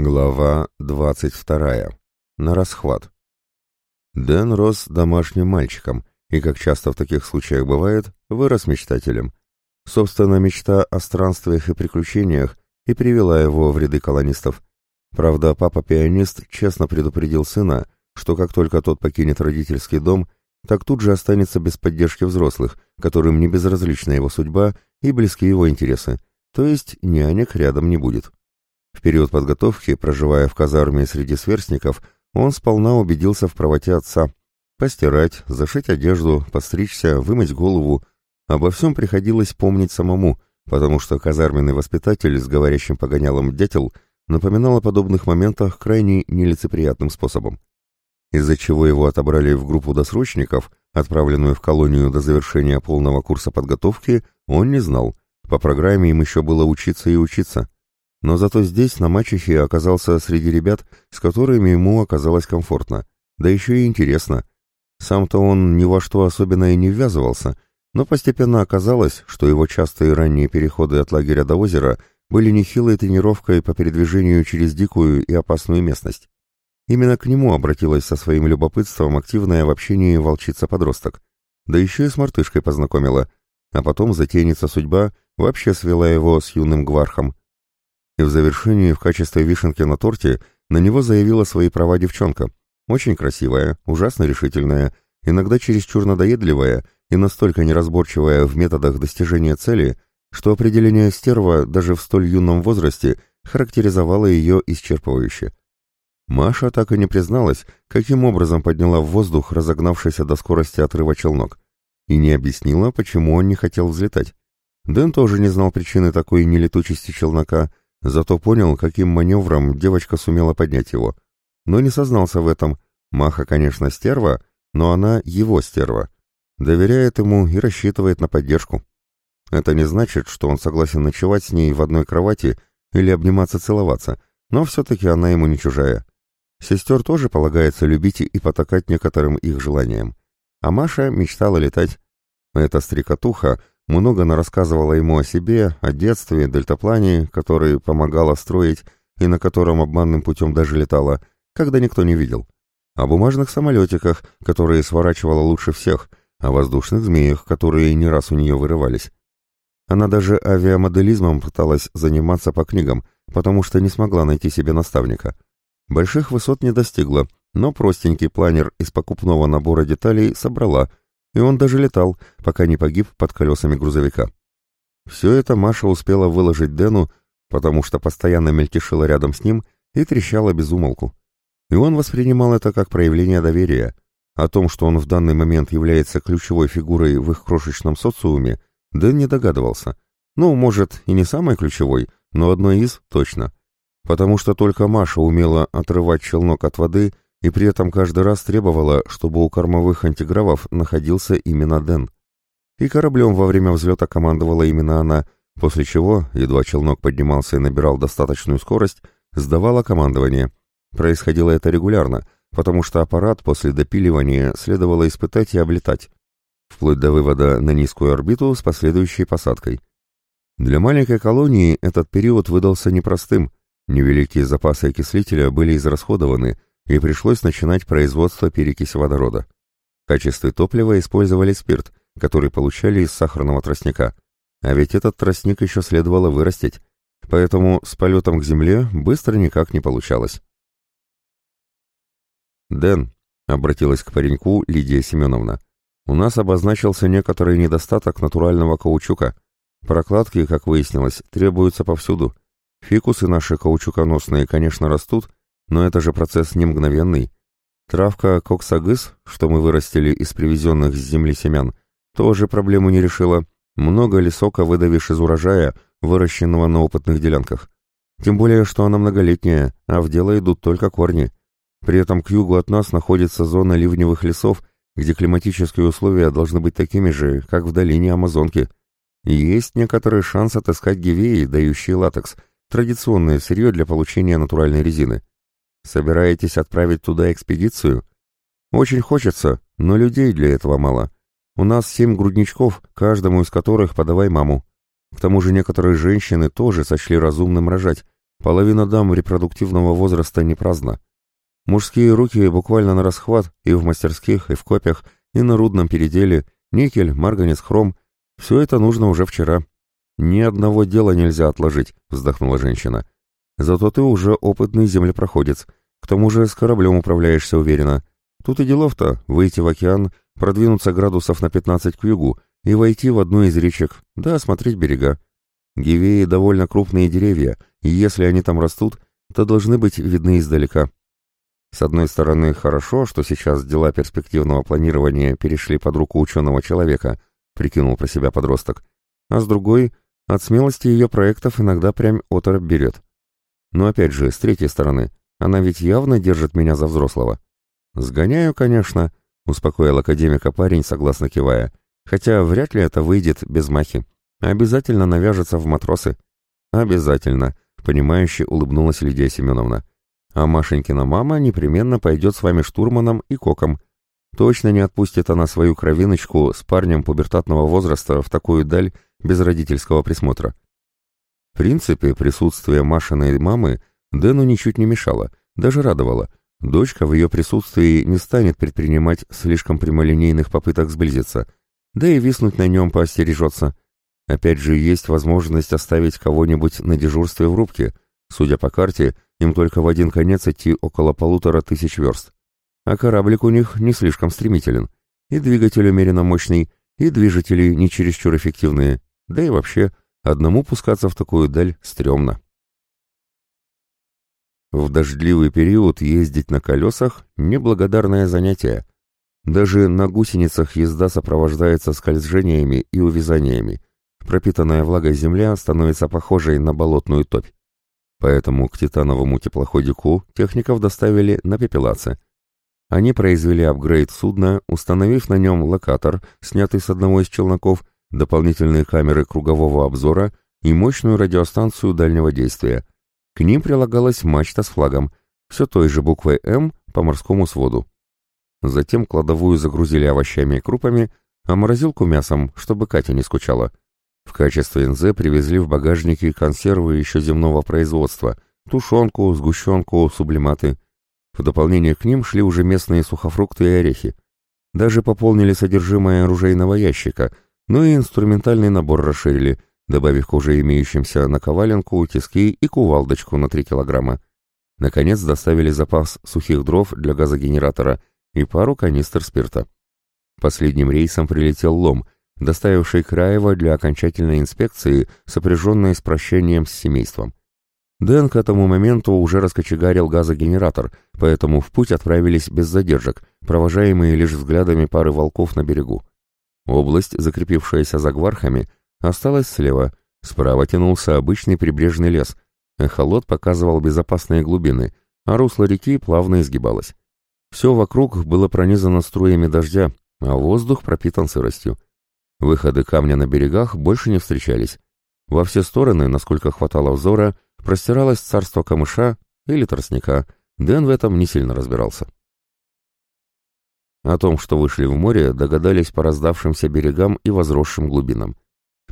Глава 22. На расхват. Дэн рос домашним мальчиком и, как часто в таких случаях бывает, вырос мечтателем. Собственно, мечта о странствиях и приключениях и привела его в ряды колонистов. Правда, папа-пианист честно предупредил сына, что как только тот покинет родительский дом, так тут же останется без поддержки взрослых, которым не безразлична его судьба и близки его интересы, то есть нянек рядом не будет. В период подготовки, проживая в казарме среди сверстников, он сполна убедился в правоте отца. Постирать, зашить одежду, постричься, вымыть голову. Обо всем приходилось помнить самому, потому что казарменный воспитатель с говорящим погонялом дятел напоминал о подобных моментах крайне нелицеприятным способом. Из-за чего его отобрали в группу досрочников, отправленную в колонию до завершения полного курса подготовки, он не знал. По программе им еще было учиться и учиться. Но зато здесь, на мачехе, оказался среди ребят, с которыми ему оказалось комфортно. Да еще и интересно. Сам-то он ни во что особенно и не ввязывался, но постепенно оказалось, что его частые ранние переходы от лагеря до озера были нехилой тренировкой по передвижению через дикую и опасную местность. Именно к нему обратилась со своим любопытством активная в общении волчица-подросток. Да еще и с мартышкой познакомила, а потом затейница судьба вообще свела его с юным гвархом и в завершении в качестве вишенки на торте на него заявила свои права девчонка. Очень красивая, ужасно решительная, иногда чересчур надоедливая и настолько неразборчивая в методах достижения цели, что определение стерва даже в столь юном возрасте характеризовало ее исчерпывающе. Маша так и не призналась, каким образом подняла в воздух разогнавшийся до скорости отрыва челнок, и не объяснила, почему он не хотел взлетать. Дэн тоже не знал причины такой нелетучести челнока, Зато понял, каким маневром девочка сумела поднять его. Но не сознался в этом. Маха, конечно, стерва, но она его стерва. Доверяет ему и рассчитывает на поддержку. Это не значит, что он согласен ночевать с ней в одной кровати или обниматься целоваться, но все-таки она ему не чужая. Сестер тоже полагается любить и потакать некоторым их желаниям. А Маша мечтала летать. Эта стрекотуха много нарассказывала ему о себе, о детстве, дельтаплане, который помогала строить и на котором обманным путем даже летала, когда никто не видел. О бумажных самолетиках, которые сворачивала лучше всех, о воздушных змеях, которые не раз у нее вырывались. Она даже авиамоделизмом пыталась заниматься по книгам, потому что не смогла найти себе наставника. Больших высот не достигла, но простенький планер из покупного набора деталей собрала – и он даже летал, пока не погиб под колесами грузовика. Все это Маша успела выложить Дэну, потому что постоянно мельтешила рядом с ним и трещала без умолку. И он воспринимал это как проявление доверия. О том, что он в данный момент является ключевой фигурой в их крошечном социуме, Дэн не догадывался. Ну, может, и не самой ключевой, но одной из точно. Потому что только Маша умела отрывать челнок от воды и при этом каждый раз требовала, чтобы у кормовых антигравов находился именно Дэн. И кораблем во время взлета командовала именно она, после чего, едва челнок поднимался и набирал достаточную скорость, сдавала командование. Происходило это регулярно, потому что аппарат после допиливания следовало испытать и облетать, вплоть до вывода на низкую орбиту с последующей посадкой. Для маленькой колонии этот период выдался непростым, невеликие запасы окислителя были израсходованы, и пришлось начинать производство перекиси водорода. В качестве топлива использовали спирт, который получали из сахарного тростника. А ведь этот тростник еще следовало вырастить, поэтому с полетом к земле быстро никак не получалось. «Дэн», — обратилась к пареньку Лидия Семеновна, — «у нас обозначился некоторый недостаток натурального каучука. Прокладки, как выяснилось, требуются повсюду. Фикусы наши каучуконосные, конечно, растут, но это же процесс не мгновенный. Травка коксагыс, что мы вырастили из привезенных с земли семян, тоже проблему не решила. Много ли сока выдавишь из урожая, выращенного на опытных делянках? Тем более, что она многолетняя, а в дело идут только корни. При этом к югу от нас находится зона ливневых лесов, где климатические условия должны быть такими же, как в долине Амазонки. И есть некоторый шанс отыскать гивеи, дающие латекс, традиционное сырье для получения натуральной резины. Собираетесь отправить туда экспедицию? Очень хочется, но людей для этого мало. У нас семь грудничков, каждому из которых подавай маму. К тому же некоторые женщины тоже сочли разумным рожать, половина дам репродуктивного возраста не праздна. Мужские руки буквально на расхват и в мастерских, и в копях, и на рудном переделе, никель, марганец, хром. Все это нужно уже вчера. Ни одного дела нельзя отложить, вздохнула женщина. Зато ты уже опытный землепроходец. Тому же с кораблем управляешься уверенно. Тут и делов-то выйти в океан, продвинуться градусов на 15 к югу и войти в одну из речек, да осмотреть берега. Гивеи довольно крупные деревья, и если они там растут, то должны быть видны издалека. С одной стороны, хорошо, что сейчас дела перспективного планирования перешли под руку ученого человека, прикинул про себя подросток, а с другой, от смелости ее проектов иногда прям оторопь берет. Но опять же, с третьей стороны, она ведь явно держит меня за взрослого. «Сгоняю, конечно», — успокоил академика парень, согласно кивая, хотя вряд ли это выйдет без махи. Обязательно навяжется в матросы. Обязательно, понимающе улыбнулась Лидия Семеновна. А Машенькина мама непременно пойдет с вами штурманом и коком. Точно не отпустит она свою кровиночку с парнем пубертатного возраста в такую даль без родительского присмотра. В принципе, присутствие Машиной мамы Дэну ничуть не мешало, даже радовало. Дочка в ее присутствии не станет предпринимать слишком прямолинейных попыток сблизиться, да и виснуть на нем поостережется – Опять же, есть возможность оставить кого-нибудь на дежурстве в рубке. Судя по карте, им только в один конец идти около полутора тысяч верст. А кораблик у них не слишком стремителен. И двигатель умеренно мощный, и движители не чересчур эффективные. Да и вообще, одному пускаться в такую даль стрёмно. В дождливый период ездить на колесах – неблагодарное занятие. Даже на гусеницах езда сопровождается скольжениями и увязаниями пропитанная влагой земля становится похожей на болотную топь. Поэтому к титановому теплоходику техников доставили на пепелаце. Они произвели апгрейд судна, установив на нем локатор, снятый с одного из челноков, дополнительные камеры кругового обзора и мощную радиостанцию дальнего действия. К ним прилагалась мачта с флагом, все той же буквой «М» по морскому своду. Затем кладовую загрузили овощами и крупами, а морозилку мясом, чтобы Катя не скучала. В качестве НЗ привезли в багажнике консервы еще земного производства, тушенку, сгущенку, сублиматы. В дополнение к ним шли уже местные сухофрукты и орехи. Даже пополнили содержимое оружейного ящика, ну и инструментальный набор расширили, добавив к уже имеющимся наковаленку, тиски и кувалдочку на 3 килограмма. Наконец доставили запас сухих дров для газогенератора и пару канистр спирта. Последним рейсом прилетел лом — доставивший Краева для окончательной инспекции, сопряженной с прощением с семейством. Дэн к этому моменту уже раскочегарил газогенератор, поэтому в путь отправились без задержек, провожаемые лишь взглядами пары волков на берегу. Область, закрепившаяся за гвархами, осталась слева, справа тянулся обычный прибрежный лес, эхолот показывал безопасные глубины, а русло реки плавно изгибалось. Все вокруг было пронизано струями дождя, а воздух пропитан сыростью. Выходы камня на берегах больше не встречались. Во все стороны, насколько хватало взора, простиралось царство камыша или тростника. Дэн в этом не сильно разбирался. О том, что вышли в море, догадались по раздавшимся берегам и возросшим глубинам.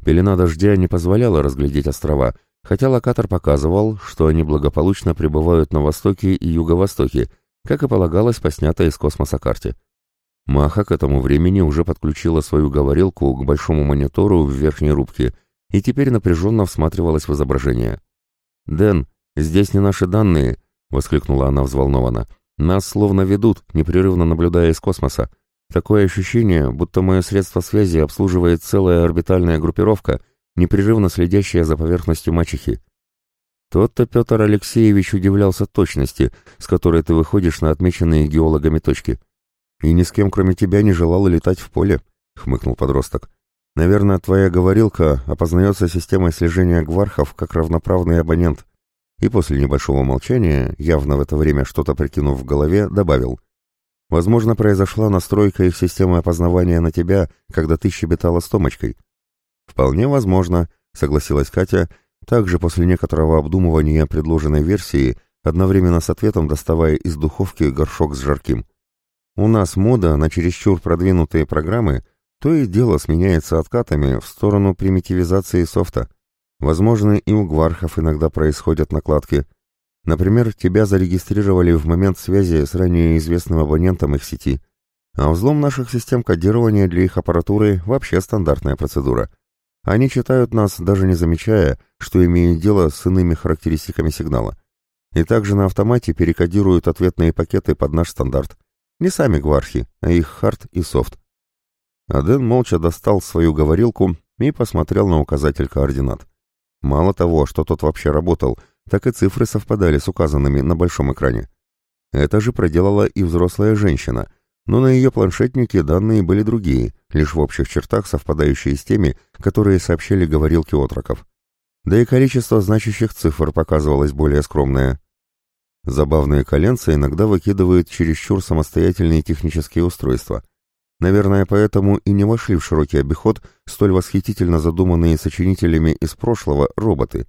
Пелена дождя не позволяла разглядеть острова, хотя локатор показывал, что они благополучно пребывают на востоке и юго-востоке, как и полагалось по снятой из космоса карте. Маха к этому времени уже подключила свою говорилку к большому монитору в верхней рубке и теперь напряженно всматривалась в изображение. «Дэн, здесь не наши данные», — воскликнула она взволнованно. «Нас словно ведут, непрерывно наблюдая из космоса. Такое ощущение, будто мое средство связи обслуживает целая орбитальная группировка, непрерывно следящая за поверхностью мачехи. Тот-то Петр Алексеевич удивлялся точности, с которой ты выходишь на отмеченные геологами точки. «И ни с кем, кроме тебя, не желал летать в поле», — хмыкнул подросток. «Наверное, твоя говорилка опознается системой слежения гвархов как равноправный абонент». И после небольшого молчания, явно в это время что-то прикинув в голове, добавил. «Возможно, произошла настройка их системы опознавания на тебя, когда ты щебетала с Томочкой». «Вполне возможно», — согласилась Катя, также после некоторого обдумывания предложенной версии, одновременно с ответом доставая из духовки горшок с жарким. У нас мода на чересчур продвинутые программы то и дело сменяется откатами в сторону примитивизации софта. Возможно, и у гвархов иногда происходят накладки. Например, тебя зарегистрировали в момент связи с ранее известным абонентом их сети. А взлом наших систем кодирования для их аппаратуры вообще стандартная процедура. Они читают нас, даже не замечая, что имеют дело с иными характеристиками сигнала. И также на автомате перекодируют ответные пакеты под наш стандарт. Не сами гвархи, а их хард и софт. Аден молча достал свою говорилку и посмотрел на указатель координат. Мало того, что тот вообще работал, так и цифры совпадали с указанными на большом экране. Это же проделала и взрослая женщина, но на ее планшетнике данные были другие, лишь в общих чертах совпадающие с теми, которые сообщили говорилки отроков. Да и количество значащих цифр показывалось более скромное. Забавные коленцы иногда выкидывают чересчур самостоятельные технические устройства – Наверное, поэтому и не вошли в широкий обиход столь восхитительно задуманные сочинителями из прошлого роботы.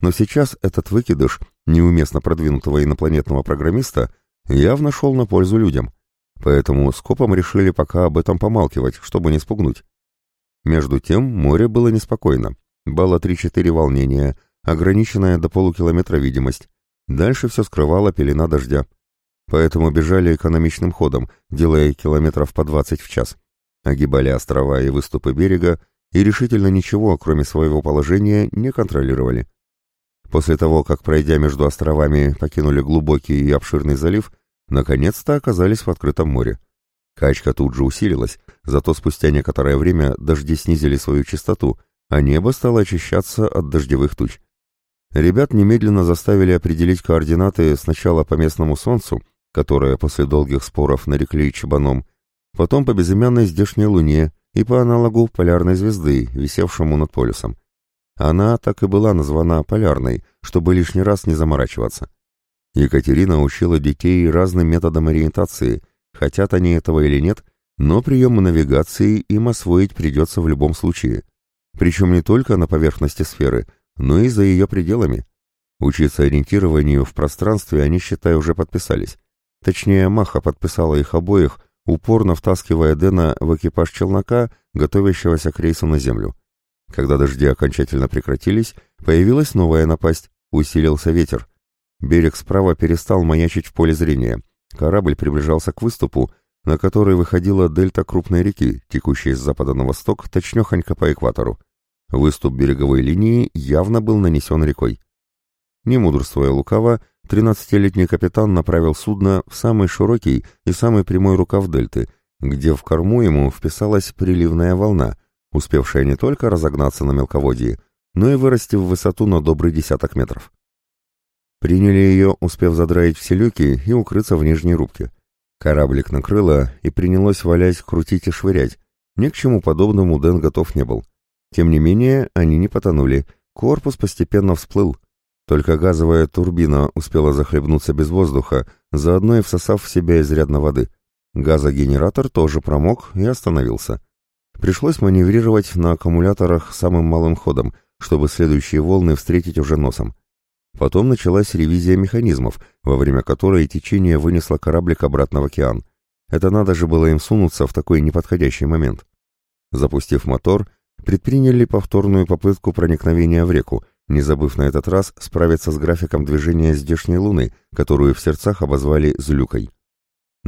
Но сейчас этот выкидыш неуместно продвинутого инопланетного программиста явно шел на пользу людям. Поэтому скопом решили пока об этом помалкивать, чтобы не спугнуть. Между тем море было неспокойно. Балла 3-4 волнения, ограниченная до полукилометра видимость. Дальше все скрывала пелена дождя поэтому бежали экономичным ходом, делая километров по 20 в час. Огибали острова и выступы берега и решительно ничего, кроме своего положения, не контролировали. После того, как, пройдя между островами, покинули глубокий и обширный залив, наконец-то оказались в открытом море. Качка тут же усилилась, зато спустя некоторое время дожди снизили свою частоту, а небо стало очищаться от дождевых туч. Ребят немедленно заставили определить координаты сначала по местному солнцу, которое после долгих споров нарекли Чебаном, потом по безымянной здешней луне и по аналогу полярной звезды, висевшему над полюсом. Она так и была названа полярной, чтобы лишний раз не заморачиваться. Екатерина учила детей разным методам ориентации, хотят они этого или нет, но приемы навигации им освоить придется в любом случае. Причем не только на поверхности сферы, но и за ее пределами. Учиться ориентированию в пространстве они, считай, уже подписались. Точнее, Маха подписала их обоих, упорно втаскивая Дэна в экипаж челнока, готовящегося к рейсу на землю. Когда дожди окончательно прекратились, появилась новая напасть, усилился ветер. Берег справа перестал маячить в поле зрения. Корабль приближался к выступу, на который выходила дельта крупной реки, текущей с запада на восток, точнёхонько по экватору. Выступ береговой линии явно был нанесен рекой. Не мудрствуя лукаво, Тринадцатилетний капитан направил судно в самый широкий и самый прямой рукав дельты, где в корму ему вписалась приливная волна, успевшая не только разогнаться на мелководье, но и вырасти в высоту на добрый десяток метров. Приняли ее, успев задраить все люки и укрыться в нижней рубке. Кораблик накрыло и принялось валять, крутить и швырять. Ни к чему подобному Дэн готов не был. Тем не менее, они не потонули, корпус постепенно всплыл — только газовая турбина успела захлебнуться без воздуха, заодно и всосав в себя изрядно воды. Газогенератор тоже промок и остановился. Пришлось маневрировать на аккумуляторах самым малым ходом, чтобы следующие волны встретить уже носом. Потом началась ревизия механизмов, во время которой течение вынесло кораблик обратно в океан. Это надо же было им сунуться в такой неподходящий момент. Запустив мотор, предприняли повторную попытку проникновения в реку, не забыв на этот раз справиться с графиком движения здешней Луны, которую в сердцах обозвали «злюкой».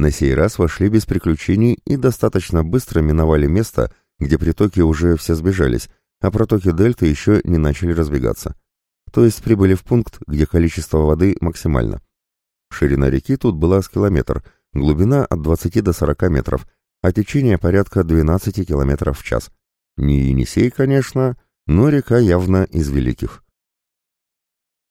На сей раз вошли без приключений и достаточно быстро миновали место, где притоки уже все сбежались, а протоки дельты еще не начали разбегаться. То есть прибыли в пункт, где количество воды максимально. Ширина реки тут была с километр, глубина от 20 до 40 метров, а течение порядка 12 километров в час. Не Енисей, конечно, но река явно из великих.